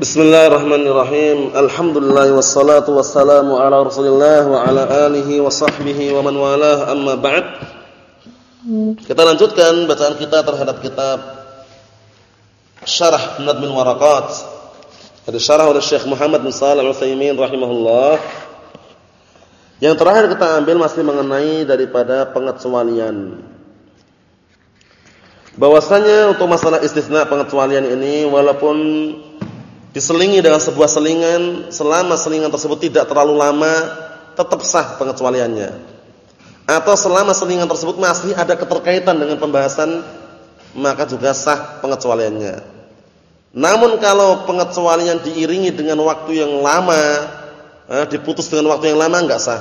Bismillahirrahmanirrahim. Alhamdulillah wassalatu wassalamu ala Rasulillah wa ala alihi wa sahbihi wa man walah. Amma ba'd. Kita lanjutkan bacaan kita terhadap kitab Syarah Nadmil Waraqat. Ada syarah oleh Syekh Muhammad bin Shalih Al-Utsaimin rahimahullah. Yang terakhir kita ambil masih mengenai daripada pengecualian. Bahwasanya untuk masalah istisna pengecualian ini walaupun diselingi dengan sebuah selingan, selama selingan tersebut tidak terlalu lama, tetap sah pengecualiannya. Atau selama selingan tersebut masih ada keterkaitan dengan pembahasan, maka juga sah pengecualiannya. Namun kalau pengecualian diiringi dengan waktu yang lama, eh, diputus dengan waktu yang lama enggak sah.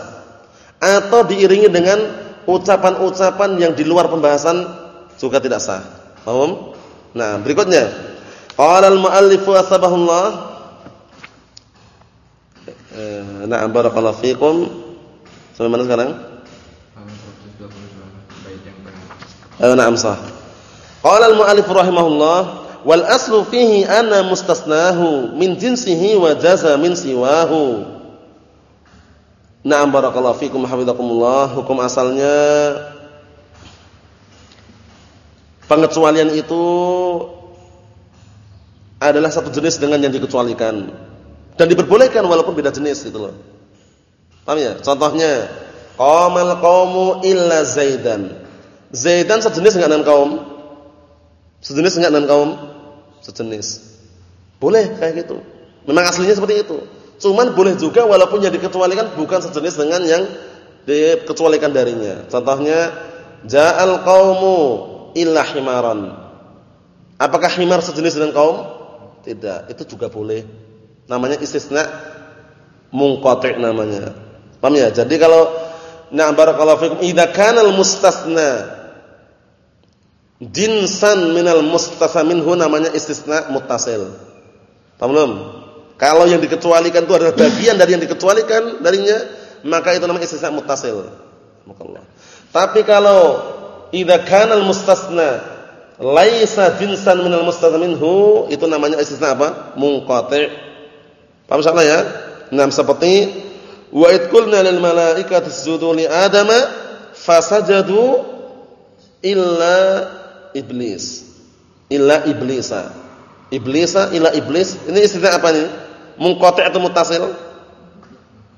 Atau diiringi dengan ucapan-ucapan yang di luar pembahasan juga tidak sah. Paham? Nah, berikutnya Qala al-muallif asbahullah eh, Na'am barakallahu fikum. Sampai mana sekarang? Ayo na'am sah. Qala al-muallif rahimahullah wal aslu fihi anna mustasnahu min jinsihi wa jaza min siwahu. Na'am barakallahu fikum hafizakumullah. Hukum asalnya pengecualian itu adalah satu jenis dengan yang dikecualikan dan diperbolehkan walaupun beda jenis gitu loh. Paham ya? Contohnya, qamal qaumu illa Zaidan. Zaidan sejenis dengan kaum? Sejenis dengan kaum? Sejenis. Boleh kayak gitu. Memang aslinya seperti itu. Cuman boleh juga walaupun yang dikecualikan bukan sejenis dengan yang dikecualikan darinya. Contohnya, ja'al qaumu illa himaran. Apakah himar sejenis dengan kaum? Tidak, itu juga boleh. Namanya istisna munqati' namanya. Paham ya? Jadi kalau na barakallahu fikum idza kana al-mustasna jinsan minal mustasa minhu namanya istisna muttasil. Paham belum? Kalau yang dikecualikan itu adalah bagian dari yang dikecualikan darinya, maka itu namanya istisna muttasil. Tapi kalau idza kana al-mustasna laisa jinsan minal minhu itu namanya istisna apa? munqati'. Paham salah ya? Nah, seperti wa id qulna lil malaikati isjudu li adama fasajadu illa iblis. Illa iblisa. Iblisa illa iblis. Ini istisna apa nih? Munqati' atau mutasil?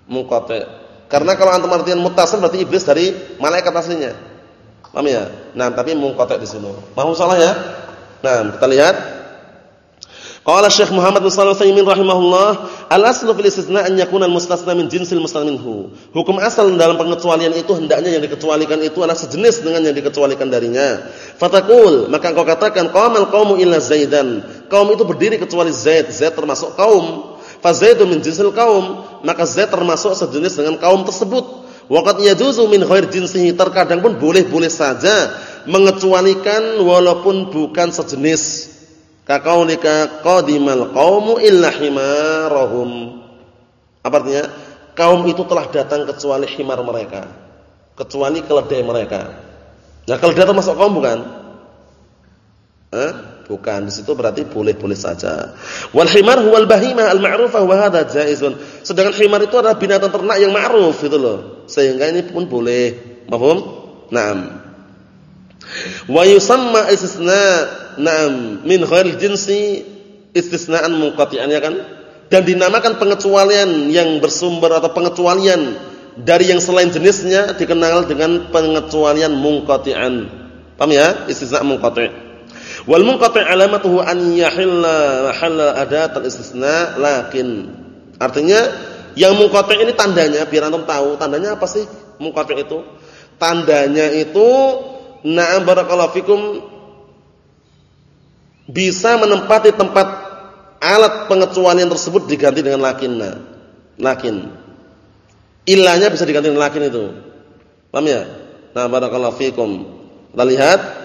Munqati'. Karena kalau antum artian mutasil berarti iblis dari malaikat aslinya. Paham ya? Nah, tapi munqati' di sini. Paham salah ya? Nah, kita lihat. Qala Syekh Muhammad bin Shalih Al-Utsaimin rahimahullah, al-aslu fil istisna an yakuna al-mustasna min jinsil minhu. Hukum asal dalam pengecualian itu hendaknya yang dikecualikan itu adalah sejenis dengan yang dikecualikan darinya. Fatakul, maka engkau katakan qamal qaumu illa Zaidan. Kaum itu berdiri kecuali Zaid. Zaid termasuk kaum. Fa Zaidu min jinsil kaum, maka Zaid termasuk sejenis dengan kaum tersebut. Waqad yajuzu min ghair jinsihi terkadang pun boleh-boleh saja mengecualikan walaupun bukan sejenis. Kaqaulika qadimal qaumu illa himarahum. Apa artinya? Kaum itu telah datang kecuali himar mereka. Kecuali keledai mereka. Nah, keledai termasuk kaum bukan? Eh? Bukan. Di situ berarti boleh-boleh saja. Wal himar huwal bahimah al-ma'rufah wa hadha jaizun. Sedangkan himar itu adalah binatang ternak yang ma'ruf itu loh. Sehingga ini pun boleh. Paham? Naam. Wa yusamma istisna naam min ghairi jinsi istisnaan munqati'an ya kan? Dan dinamakan pengecualian yang bersumber atau pengecualian dari yang selain jenisnya dikenal dengan pengecualian munqati'an. Paham ya? Istisna munqati'. Wal munqati' alamatuhu an yahilla mahalla adat al-istisna lakin. Artinya yang munqati' ini tandanya biar antum tahu, tandanya apa sih munqati' itu? Tandanya itu na'am barakallahu fikum bisa menempati tempat alat pengecualian tersebut diganti dengan lakinna. Lakin. Ilahnya bisa diganti dengan lakin itu. Paham ya? Nah, barakallahu fikum. Kita lihat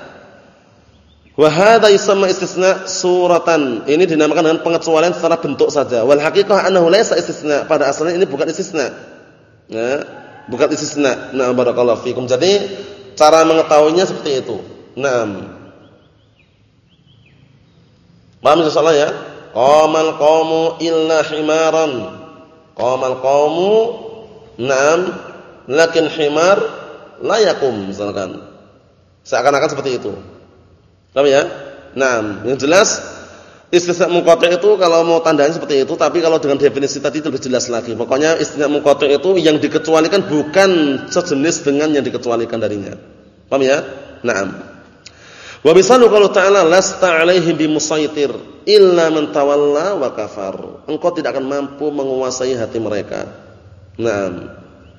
Wa hadza yusamma istisna suratan. Ini dinamakan dengan pengecualian secara bentuk saja. Wal haqiqah annahu laysa istisna. Pada asalnya ini bukan istisna. Ya, bukan istisna. Nah, barakallahu fikum. Jadi cara mengetahuinya seperti itu. Naam. Paham insyaallah ya? qamal qaumu illa himaran. Qamal qaumu na'am lakin himar la yakum misalkan. Seakan-akan seperti itu. Paham ya? Nah, yang jelas istisna munqati itu kalau mau tandanya seperti itu, tapi kalau dengan definisi tadi itu lebih jelas lagi. Pokoknya istisna munqati itu yang dikecualikan bukan sejenis dengan yang dikecualikan darinya. Paham ya? Naam. Wa misalu kalau ta'ala lasta 'alaihim bimusaitir illa man tawalla wa kafar. Engkau tidak akan mampu menguasai hati mereka. Naam.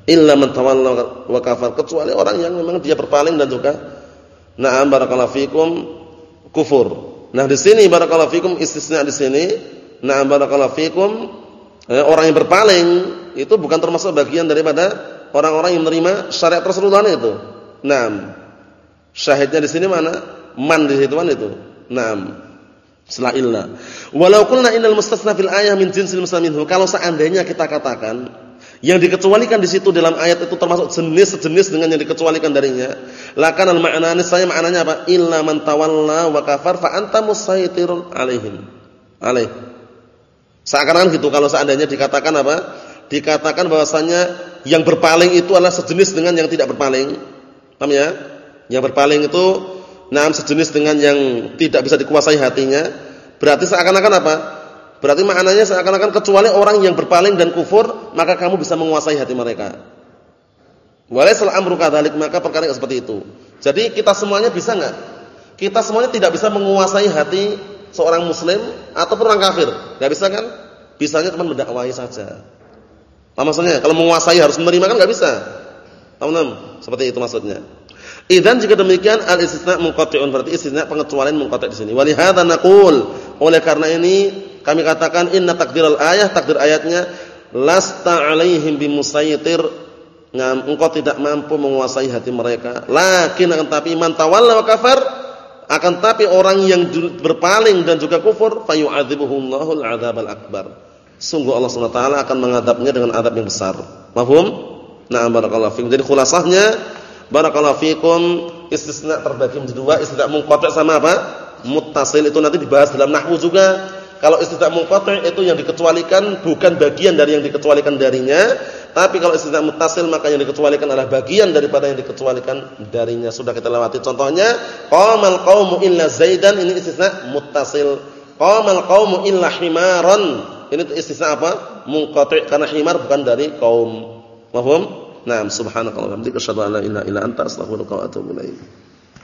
Illa man tawalla wa kafar kecuali orang yang memang dia berpaling dan juga na'am barakallahu fikum kufur. Nah, di sini barakallahu fikum istisna di sini na'am barakallahu fikum eh, orang yang berpaling itu bukan termasuk bagian daripada orang-orang yang menerima syariat Rasulullah itu. Naam. Syahidnya di sini mana? man di situ itu. Naam. Setelah illa. Walau qulna innal mustasna fil ayah min jinsil musliminhu. Kalau seandainya kita katakan yang dikecualikan di situ dalam ayat itu termasuk jenis sejenis dengan yang dikecualikan darinya. Lakan al ma'nani saya maknanya apa? Illa man tawalla wa kafar fa anta musaitirun alaihim. Alaih. Seakan-akan gitu kalau seandainya dikatakan apa? Dikatakan bahwasanya yang berpaling itu adalah sejenis dengan yang tidak berpaling. Paham ya? Yang berpaling itu nah sejenis dengan yang tidak bisa dikuasai hatinya, berarti seakan-akan apa? Berarti maknanya seakan-akan kecuali orang yang berpaling dan kufur, maka kamu bisa menguasai hati mereka. Walaisal amru kadzalik, maka perkara seperti itu. Jadi kita semuanya bisa enggak? Kita semuanya tidak bisa menguasai hati seorang muslim ataupun orang kafir. Enggak bisa kan? Bisanya cuma mendakwahi saja. Apa maksudnya? Kalau menguasai harus menerima kan enggak bisa. Paham? Seperti itu maksudnya. Idan jika demikian al istisna munqati'un berarti istisna pengecualian munqati' di sini. Wa li hadza naqul oleh karena ini kami katakan inna takdiral ayah takdir ayatnya lasta 'alaihim bimusaytir Nah, engkau tidak mampu menguasai hati mereka. Lakin akan tapi man tawalla wa kafar akan tapi orang yang berpaling dan juga kufur fayu'adzibuhullahu al-'adzabal akbar. Sungguh Allah Subhanahu akan mengadabnya dengan adab yang besar. Paham? Na'am barakallahu fikum. Jadi khulasahnya Barakallahu fikum istisna terbagi menjadi dua, istisna munqati' sama apa? Muttasil itu nanti dibahas dalam nahwu juga. Kalau istisna munqati' itu yang dikecualikan bukan bagian dari yang dikecualikan darinya, tapi kalau istisna muttasil maka yang dikecualikan adalah bagian daripada yang dikecualikan darinya. Sudah kita lewati contohnya, qamal qaumu illa zaidan ini istisna muttasil. Qamal qaumu illa himaran. Ini istisna apa? Munqati' karena himar bukan dari kaum. Paham? Naam subhanakallah wa bihamdika asyhadu an la ilaha illa anta astaghfiruka wa atubu.